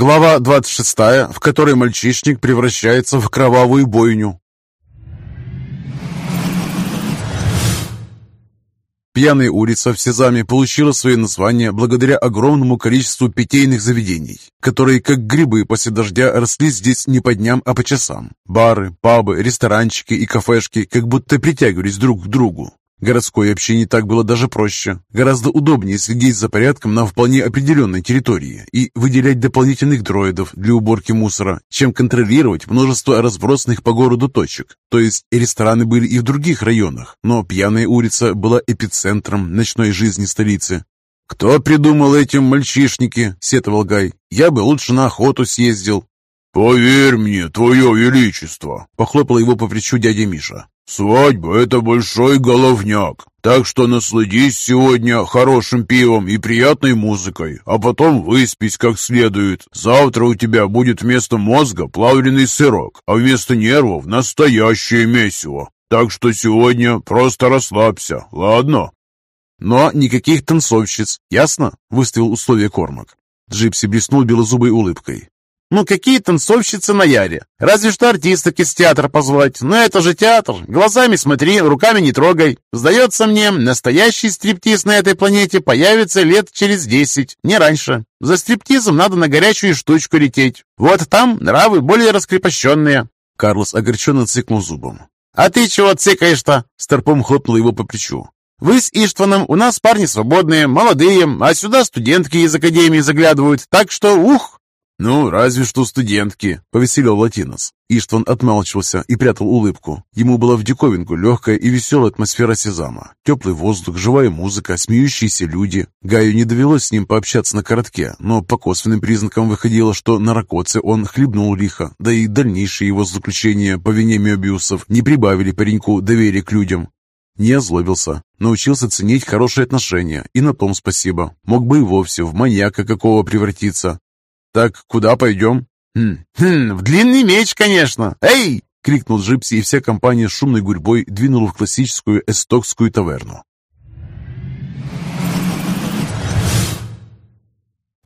Глава 26, в которой мальчишник превращается в кровавую бойню. Пьяная улица в Сезаме получила свое название благодаря огромному количеству питейных заведений, которые, как грибы после дождя, росли здесь не по дням, а по часам. Бары, пабы, ресторанчики и кафешки как будто притягивались друг к другу. Городской общине так было даже проще. Гораздо удобнее следить за порядком на вполне определенной территории и выделять дополнительных дроидов для уборки мусора, чем контролировать множество разбросанных по городу точек. То есть рестораны были и в других районах, но пьяная улица была эпицентром ночной жизни столицы. «Кто придумал этим мальчишники?» — сетовал Гай. «Я бы лучше на охоту съездил». «Поверь мне, твое величество!» — похлопал его по плечу дядя Миша. «Свадьба — это большой головняк, так что насладись сегодня хорошим пивом и приятной музыкой, а потом выспись как следует. Завтра у тебя будет вместо мозга плавленый сырок, а вместо нервов настоящее месиво. Так что сегодня просто расслабься, ладно?» «Но никаких танцовщиц, ясно?» — выставил условие Кормак. Джипси блеснул белозубой улыбкой. Ну, какие танцовщицы на Яре? Разве что артисток из театра позвать. Но это же театр. Глазами смотри, руками не трогай. Сдается мне, настоящий стриптиз на этой планете появится лет через десять, не раньше. За стриптизом надо на горячую штучку лететь. Вот там нравы более раскрепощенные. Карлос огорченно цыкнул зубом. «А ты чего цыкаешь-то?» Старпом хлопнул его по плечу. «Вы с Иштваном у нас парни свободные, молодые, а сюда студентки из академии заглядывают, так что ух!» «Ну, разве что студентки», — повеселил Латинос. Иштван отмалчивался и прятал улыбку. Ему была в диковинку легкая и веселая атмосфера Сезама. Теплый воздух, живая музыка, смеющиеся люди. Гаю не довелось с ним пообщаться на коротке, но по косвенным признакам выходило, что на Ракоце он хлебнул лихо, да и дальнейшие его заключения по вине Мебиусов не прибавили пареньку доверия к людям. Не озлобился, научился ценить хорошие отношения, и на том спасибо. Мог бы и вовсе в маньяка какого превратиться. «Так куда пойдем?» «Хм, хм, в длинный меч, конечно! Эй!» — крикнул Джипси, и вся компания шумной гурьбой двинула в классическую эстокскую таверну.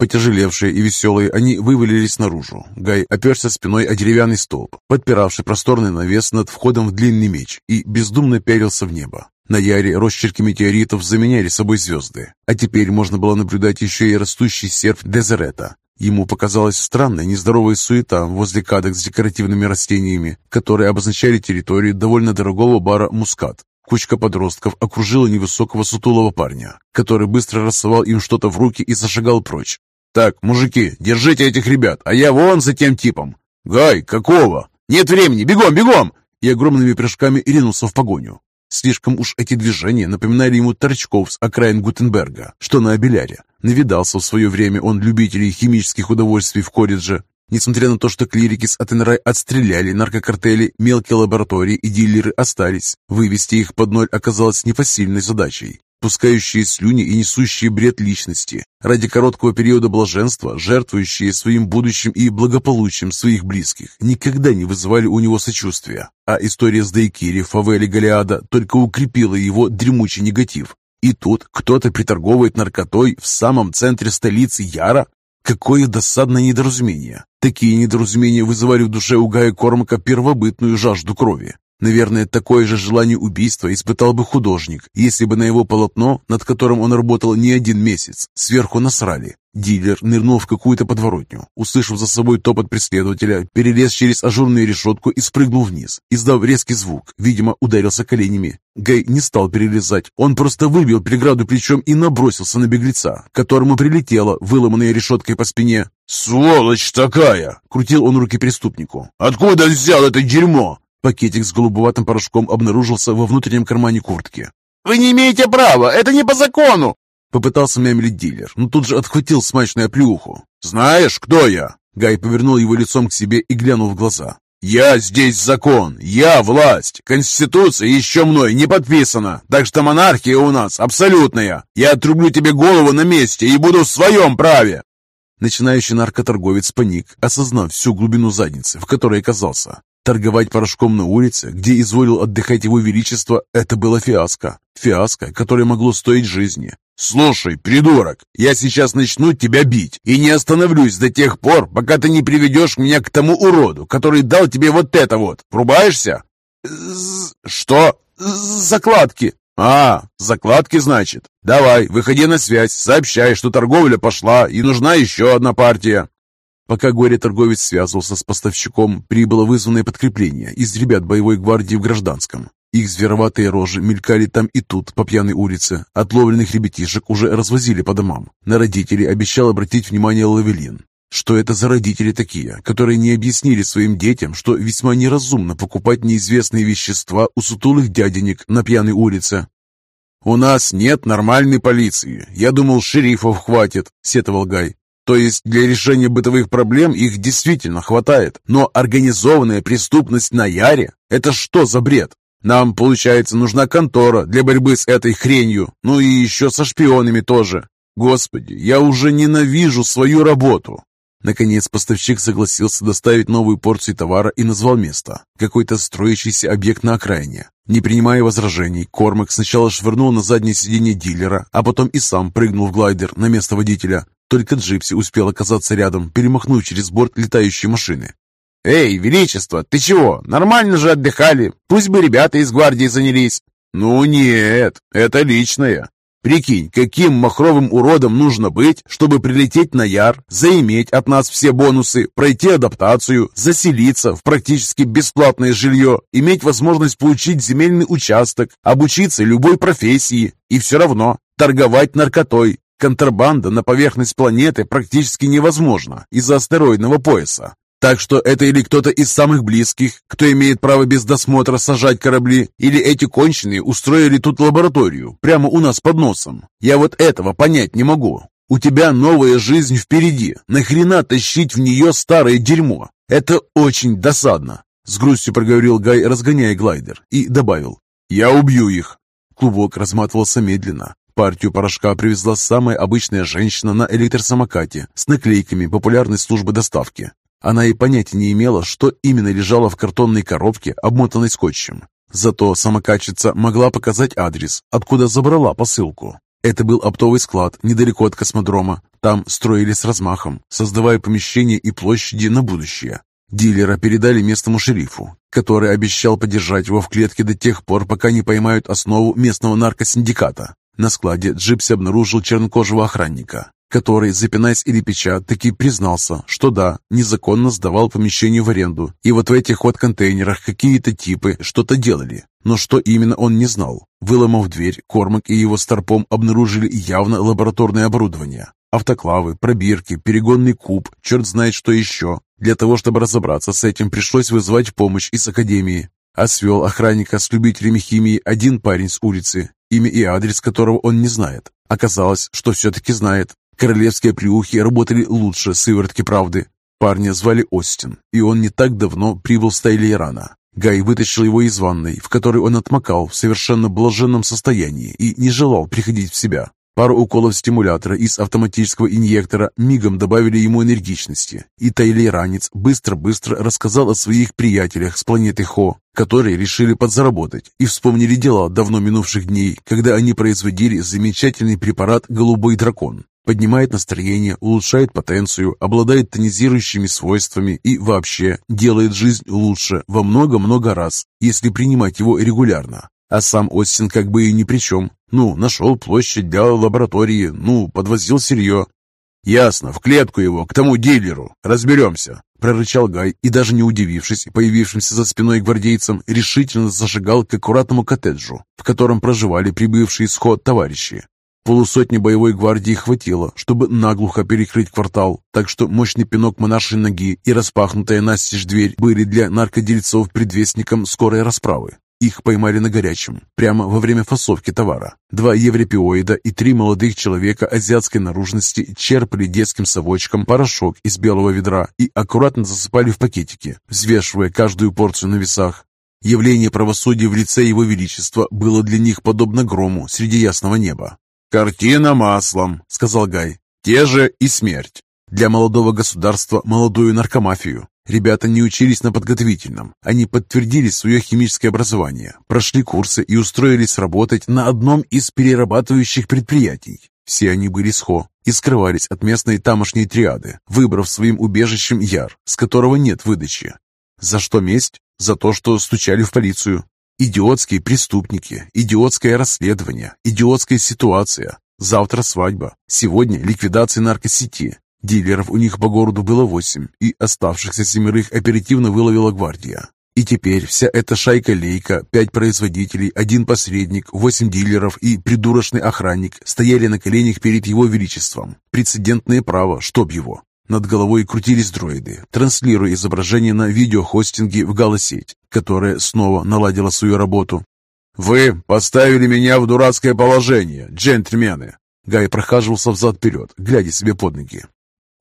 Потяжелевшие и веселые, они вывалились наружу. Гай оперся спиной о деревянный столб, подпиравший просторный навес над входом в длинный меч, и бездумно пялился в небо. На Яре росчерки метеоритов заменяли собой звезды, а теперь можно было наблюдать еще и растущий серп Дезерета, Ему показалась странная нездоровая суета возле кадок с декоративными растениями, которые обозначали территорию довольно дорогого бара «Мускат». Кучка подростков окружила невысокого сутулого парня, который быстро рассовал им что-то в руки и зашагал прочь. «Так, мужики, держите этих ребят, а я вон за тем типом!» «Гай, какого?» «Нет времени, бегом, бегом!» И огромными прыжками ринулся в погоню. Слишком уж эти движения напоминали ему торчков с окраин Гутенберга, что на Абеляре. Навидался в свое время он любителей химических удовольствий в колледже. Несмотря на то, что клирики с Атенрай отстреляли наркокартели, мелкие лаборатории и дилеры остались. Вывести их под ноль оказалось непосильной задачей пускающие слюни и несущие бред личности, ради короткого периода блаженства, жертвующие своим будущим и благополучием своих близких, никогда не вызывали у него сочувствия. А история с Дейкири, Фавели Голиада только укрепила его дремучий негатив. И тут кто-то приторговывает наркотой в самом центре столицы Яра? Какое досадное недоразумение! Такие недоразумения вызывали в душе у Гая Кормака первобытную жажду крови. Наверное, такое же желание убийства испытал бы художник, если бы на его полотно, над которым он работал не один месяц, сверху насрали. Дилер нырнул в какую-то подворотню, услышав за собой топот преследователя, перелез через ажурную решетку и спрыгнул вниз, издав резкий звук, видимо, ударился коленями. Гай не стал перелезать, он просто выбил преграду плечом и набросился на беглеца, которому прилетела выломанная решеткой по спине. «Сволочь такая!» — крутил он руки преступнику. «Откуда взял это дерьмо?» Пакетик с голубоватым порошком обнаружился во внутреннем кармане куртки. «Вы не имеете права! Это не по закону!» Попытался мямлить дилер, но тут же отхватил смачную оплюху. «Знаешь, кто я?» Гай повернул его лицом к себе и глянул в глаза. «Я здесь закон, я власть. Конституция еще мной не подписана, так что монархия у нас абсолютная. Я отрублю тебе голову на месте и буду в своем праве!» Начинающий наркоторговец паник, осознав всю глубину задницы, в которой оказался. Торговать порошком на улице, где изволил отдыхать его величество, это было фиаско. Фиаско, которое могло стоить жизни. «Слушай, придурок, я сейчас начну тебя бить и не остановлюсь до тех пор, пока ты не приведешь меня к тому уроду, который дал тебе вот это вот. Врубаешься?» «Что?» «Закладки». «А, закладки, значит? Давай, выходи на связь, сообщай, что торговля пошла и нужна еще одна партия». Пока горе-торговец связывался с поставщиком, прибыло вызванное подкрепление из ребят боевой гвардии в гражданском. Их звероватые рожи мелькали там и тут, по пьяной улице. Отловленных ребятишек уже развозили по домам. На родителей обещал обратить внимание Лавелин. Что это за родители такие, которые не объяснили своим детям, что весьма неразумно покупать неизвестные вещества у сутулых дяденек на пьяной улице? «У нас нет нормальной полиции. Я думал, шерифов хватит», — сетовал Гай. То есть для решения бытовых проблем их действительно хватает. Но организованная преступность на Яре – это что за бред? Нам, получается, нужна контора для борьбы с этой хренью. Ну и еще со шпионами тоже. Господи, я уже ненавижу свою работу. Наконец поставщик согласился доставить новую порцию товара и назвал место. Какой-то строящийся объект на окраине. Не принимая возражений, Кормак сначала швырнул на заднее сиденье дилера, а потом и сам прыгнул в глайдер на место водителя. Только Джипси успел оказаться рядом, перемахнув через борт летающей машины. «Эй, Величество, ты чего? Нормально же отдыхали. Пусть бы ребята из гвардии занялись». «Ну нет, это личное. Прикинь, каким махровым уродом нужно быть, чтобы прилететь на Яр, заиметь от нас все бонусы, пройти адаптацию, заселиться в практически бесплатное жилье, иметь возможность получить земельный участок, обучиться любой профессии и все равно торговать наркотой. Контрабанда на поверхность планеты практически невозможна из-за астероидного пояса. Так что это или кто-то из самых близких, кто имеет право без досмотра сажать корабли, или эти конченые устроили тут лабораторию, прямо у нас под носом. Я вот этого понять не могу. У тебя новая жизнь впереди. Нахрена тащить в нее старое дерьмо? Это очень досадно. С грустью проговорил Гай, разгоняя глайдер, и добавил. Я убью их. Клубок разматывался медленно. Партию порошка привезла самая обычная женщина на электросамокате с наклейками популярной службы доставки. Она и понятия не имела, что именно лежало в картонной коробке, обмотанной скотчем. Зато самокатчица могла показать адрес, откуда забрала посылку. Это был оптовый склад недалеко от космодрома. Там строили с размахом, создавая помещения и площади на будущее. Дилера передали местному шерифу, который обещал подержать его в клетке до тех пор, пока не поймают основу местного наркосиндиката. На складе Джипси обнаружил чернокожего охранника который, запинаясь и лепеча, таки признался, что да, незаконно сдавал помещение в аренду, и вот в этих вот контейнерах какие-то типы что-то делали. Но что именно он не знал. Выломав дверь, Кормак и его старпом обнаружили явно лабораторное оборудование. Автоклавы, пробирки, перегонный куб, черт знает что еще. Для того, чтобы разобраться с этим, пришлось вызвать помощь из академии. А свел охранника с любителями химии один парень с улицы, имя и адрес которого он не знает. Оказалось, что все-таки знает. Королевские плюхи работали лучше сыворотки правды. Парня звали Остин, и он не так давно прибыл с Тайлейрана. Гай вытащил его из ванной, в которой он отмокал в совершенно блаженном состоянии и не желал приходить в себя. Пару уколов стимулятора из автоматического инъектора мигом добавили ему энергичности, и Тайлейранец быстро-быстро рассказал о своих приятелях с планеты Хо, которые решили подзаработать и вспомнили дела давно минувших дней, когда они производили замечательный препарат «Голубой дракон», Поднимает настроение, улучшает потенцию, обладает тонизирующими свойствами и вообще делает жизнь лучше во много-много раз, если принимать его регулярно. А сам Остин как бы и ни при чем. Ну, нашел площадь для лаборатории, ну, подвозил сырье. «Ясно, в клетку его, к тому дилеру. Разберемся», — прорычал Гай и, даже не удивившись появившимся за спиной гвардейцам, решительно зашагал к аккуратному коттеджу, в котором проживали прибывшие с ход товарищи. Полусотни боевой гвардии хватило, чтобы наглухо перекрыть квартал, так что мощный пинок монаршей ноги и распахнутая настежь дверь были для наркодельцов предвестником скорой расправы. Их поймали на горячем, прямо во время фасовки товара. Два европеоида и три молодых человека азиатской наружности черпали детским совочком порошок из белого ведра и аккуратно засыпали в пакетики, взвешивая каждую порцию на весах. Явление правосудия в лице Его Величества было для них подобно грому среди ясного неба. «Картина маслом», — сказал Гай. «Те же и смерть. Для молодого государства молодую наркомафию. Ребята не учились на подготовительном. Они подтвердили свое химическое образование, прошли курсы и устроились работать на одном из перерабатывающих предприятий. Все они были схо и скрывались от местной тамошней триады, выбрав своим убежищем Яр, с которого нет выдачи. За что месть? За то, что стучали в полицию. Идиотские преступники, идиотское расследование, идиотская ситуация. Завтра свадьба, сегодня ликвидация наркосети, Дилеров у них по городу было восемь, и оставшихся семерых оперативно выловила гвардия. И теперь вся эта шайка-лейка, пять производителей, один посредник, восемь дилеров и придурочный охранник стояли на коленях перед его величеством. Прецедентное право, чтоб его. Над головой крутились дроиды, транслируя изображение на видеохостинге в галосеть, которая снова наладила свою работу. «Вы поставили меня в дурацкое положение, джентльмены!» Гай прохаживался взад-вперед, глядя себе под ноги.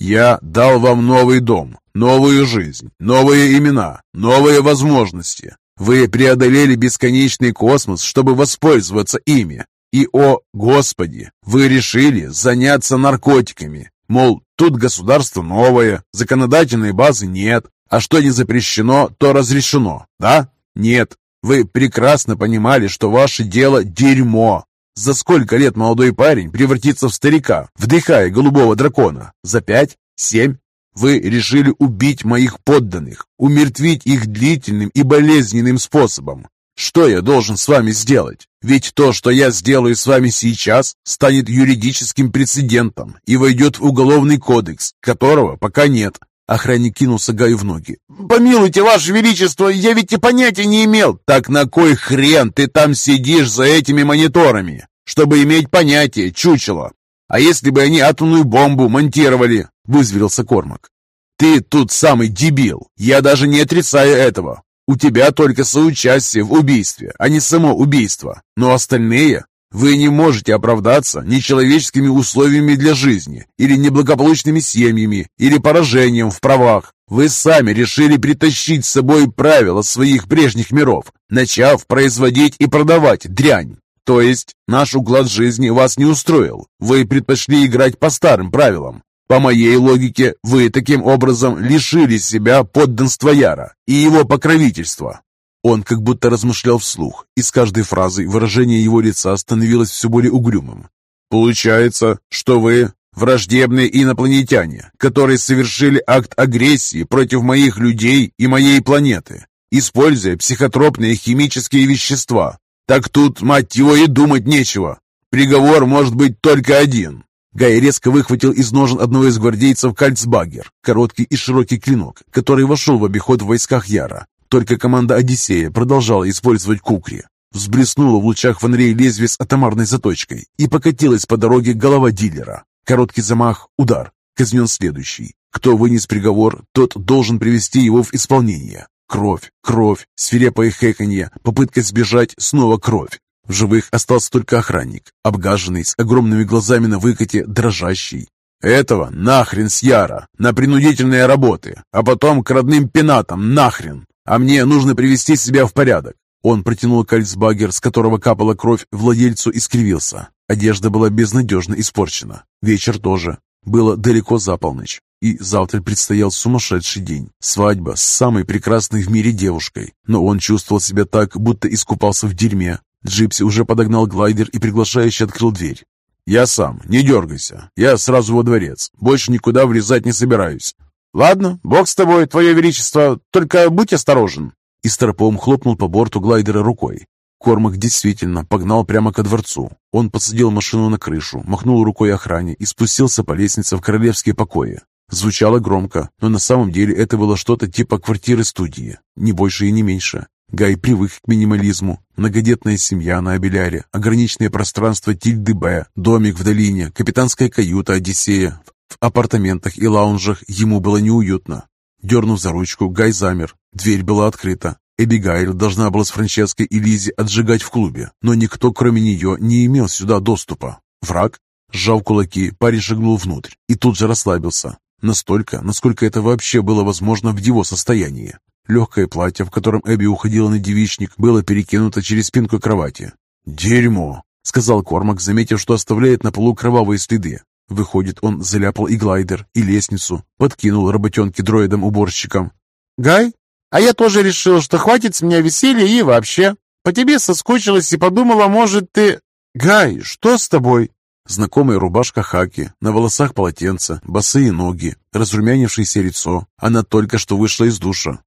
Я дал вам новый дом, новую жизнь, новые имена, новые возможности. Вы преодолели бесконечный космос, чтобы воспользоваться ими. И, о Господи, вы решили заняться наркотиками. Мол, тут государство новое, законодательной базы нет, а что не запрещено, то разрешено, да? Нет. Вы прекрасно понимали, что ваше дело – дерьмо, за сколько лет молодой парень превратится в старика, вдыхая голубого дракона? За пять? Семь? Вы решили убить моих подданных, умертвить их длительным и болезненным способом. Что я должен с вами сделать? Ведь то, что я сделаю с вами сейчас, станет юридическим прецедентом и войдет в уголовный кодекс, которого пока нет. Охранник кинулся Гаю в ноги. «Помилуйте, Ваше Величество, я ведь и понятия не имел!» «Так на кой хрен ты там сидишь за этими мониторами? Чтобы иметь понятие, чучело! А если бы они атомную бомбу монтировали?» — вызверился Кормак. «Ты тут самый дебил! Я даже не отрицаю этого! У тебя только соучастие в убийстве, а не само убийство. Но остальные вы не можете оправдаться нечеловеческими условиями для жизни, или неблагополучными семьями, или поражением в правах. Вы сами решили притащить с собой правила своих прежних миров, начав производить и продавать дрянь. То есть наш уклад жизни вас не устроил. Вы предпочли играть по старым правилам. По моей логике, вы таким образом лишили себя подданства Яра и его покровительства. Он как будто размышлял вслух, и с каждой фразой выражение его лица становилось все более угрюмым. «Получается, что вы враждебные инопланетяне, которые совершили акт агрессии против моих людей и моей планеты, используя психотропные химические вещества. Так тут, мать его, и думать нечего. Приговор может быть только один». Гай резко выхватил из ножен одного из гвардейцев кальцбагер, короткий и широкий клинок, который вошел в обиход в войсках Яра, только команда «Одиссея» продолжала использовать кукри. Взблеснула в лучах фонарей лезвие с атомарной заточкой и покатилась по дороге голова дилера. Короткий замах, удар. Казнен следующий. Кто вынес приговор, тот должен привести его в исполнение. Кровь, кровь, свирепое хэканье, попытка сбежать, снова кровь. В живых остался только охранник, обгаженный, с огромными глазами на выкате, дрожащий. «Этого нахрен с Яра, на принудительные работы, а потом к родным пенатам нахрен!» А мне нужно привести себя в порядок. Он протянул кальцбагер, с которого капала кровь, владельцу искривился. Одежда была безнадежно испорчена. Вечер тоже. Было далеко за полночь. И завтра предстоял сумасшедший день. Свадьба с самой прекрасной в мире девушкой. Но он чувствовал себя так, будто искупался в дерьме. Джипси уже подогнал глайдер и приглашающе открыл дверь. «Я сам, не дергайся. Я сразу во дворец. Больше никуда влезать не собираюсь. «Ладно, бог с тобой, твое величество, только будь осторожен!» И старпом хлопнул по борту глайдера рукой. Кормак действительно погнал прямо ко дворцу. Он посадил машину на крышу, махнул рукой охране и спустился по лестнице в королевские покои. Звучало громко, но на самом деле это было что-то типа квартиры-студии, не больше и не меньше. Гай привык к минимализму. Многодетная семья на Абеляре, ограниченное пространство Тильды Б, домик в долине, капитанская каюта Одиссея, в апартаментах и лаунжах ему было неуютно. Дернув за ручку, Гай замер. Дверь была открыта. Эбигейл должна была с Франческой и Лизи отжигать в клубе, но никто, кроме нее, не имел сюда доступа. Враг? Сжав кулаки, парень шагнул внутрь и тут же расслабился. Настолько, насколько это вообще было возможно в его состоянии. Легкое платье, в котором Эбби уходила на девичник, было перекинуто через спинку кровати. «Дерьмо!» — сказал Кормак, заметив, что оставляет на полу кровавые следы. Выходит, он заляпал и глайдер, и лестницу, подкинул работенки дроидам-уборщикам. Гай? А я тоже решил, что хватит с меня веселья и вообще. По тебе соскучилась и подумала, может, ты... Гай, что с тобой? Знакомая рубашка хаки, на волосах полотенце, босые ноги, разрумянившееся лицо. Она только что вышла из душа.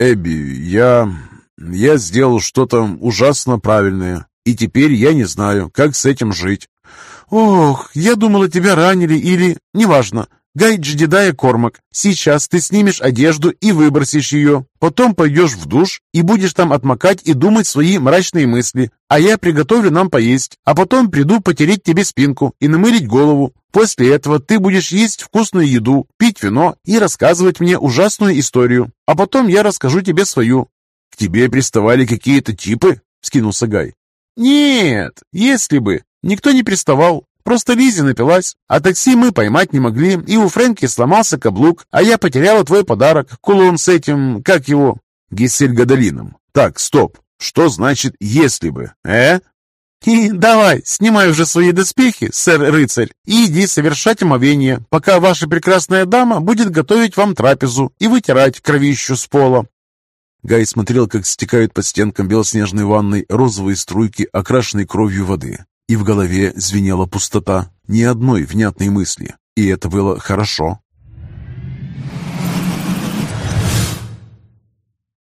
«Эбби, я... я сделал что-то ужасно правильное, и теперь я не знаю, как с этим жить». «Ох, я думала, тебя ранили или... неважно. Гай Джедидая Кормак, сейчас ты снимешь одежду и выбросишь ее. Потом пойдешь в душ и будешь там отмокать и думать свои мрачные мысли. А я приготовлю нам поесть, а потом приду потереть тебе спинку и намылить голову. После этого ты будешь есть вкусную еду, пить вино и рассказывать мне ужасную историю. А потом я расскажу тебе свою». «К тебе приставали какие-то типы?» — скинулся Гай. «Нет, если бы. Никто не приставал. Просто Лизи напилась, а такси мы поймать не могли, и у Фрэнки сломался каблук, а я потеряла твой подарок, кулон с этим, как его?» «Гессель Гадолином. Так, стоп. Что значит «если бы», э?» «И давай, снимай уже свои доспехи, сэр-рыцарь, и иди совершать омовение, пока ваша прекрасная дама будет готовить вам трапезу и вытирать кровищу с пола». Гай смотрел, как стекают по стенкам белоснежной ванной розовые струйки, окрашенной кровью воды. И в голове звенела пустота, ни одной внятной мысли. И это было хорошо.